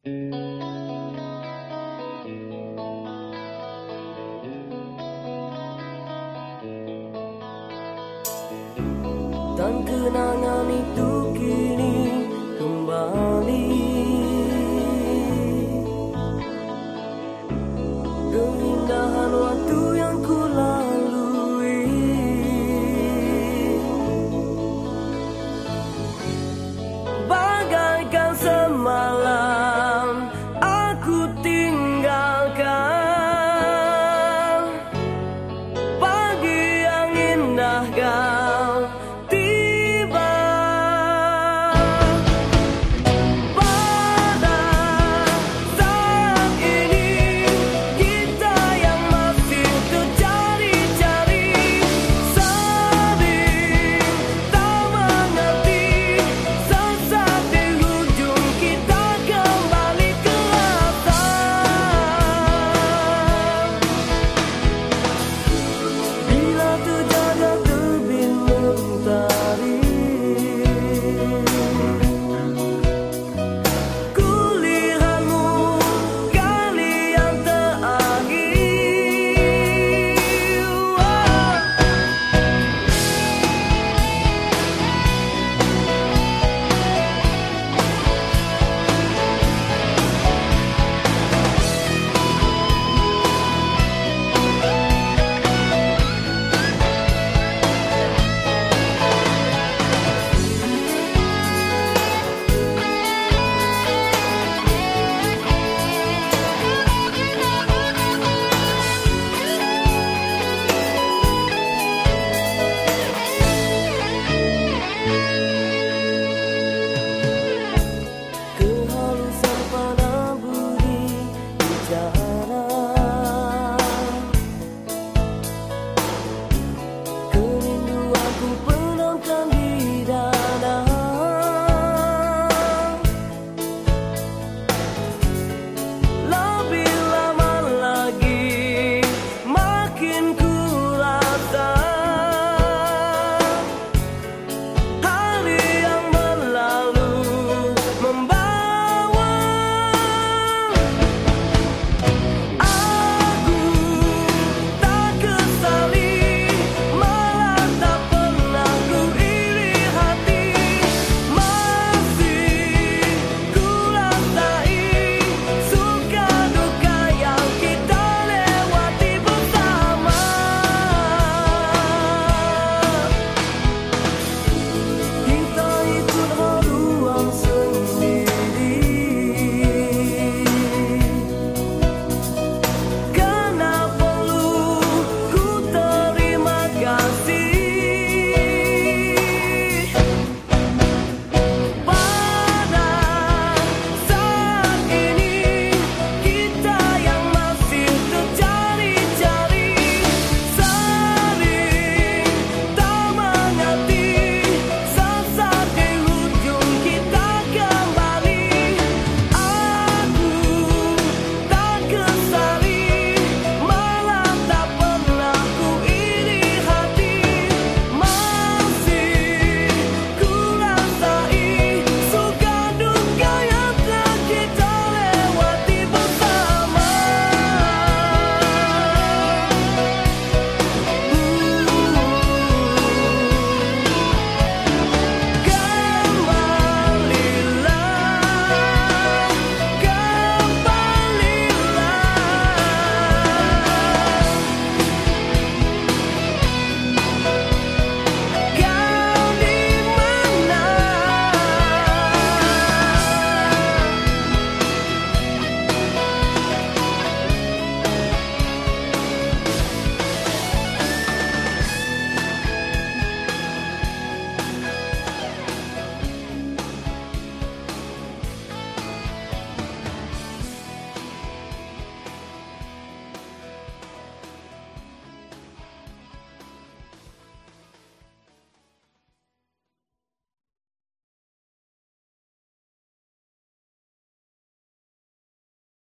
Dan kenangan itu